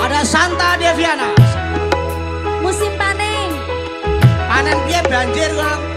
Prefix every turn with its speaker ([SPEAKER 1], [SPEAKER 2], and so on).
[SPEAKER 1] Ada Santa Deviana.
[SPEAKER 2] Musim panen.
[SPEAKER 1] Panen dia banjir lah.